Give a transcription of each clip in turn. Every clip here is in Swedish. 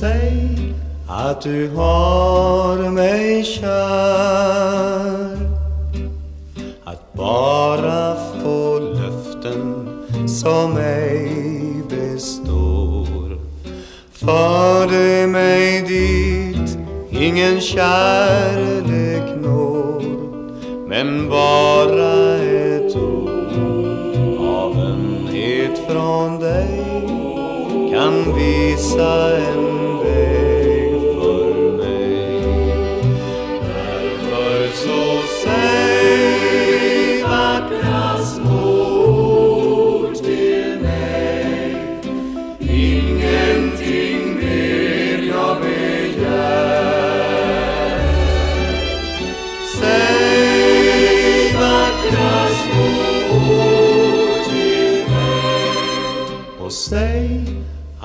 Säg att du har mig kär. Att bara få löften som ej består. Förde mig dit ingen kärlek når Men bara ett ord av ömhet från dig. can be silent.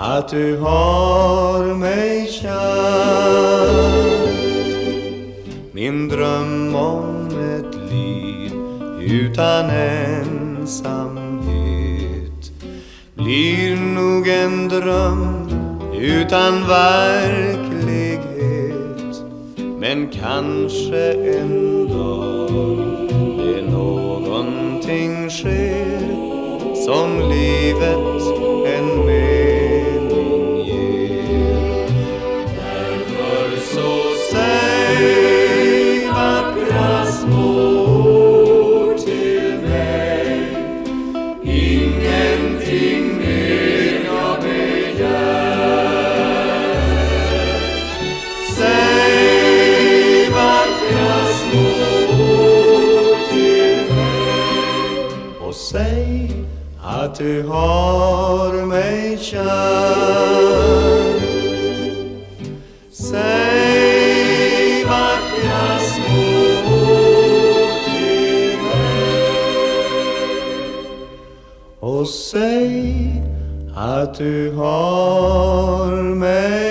Att du har mig kär. Min dröm om ett liv utan ensamhet blir nog en dröm utan verklighet. Men kanske en dag det någonting sker som livet Ingenting mer jag begär. Säg vackra små ord till mig. Och säg att du har mig kär. och säg att du har mig.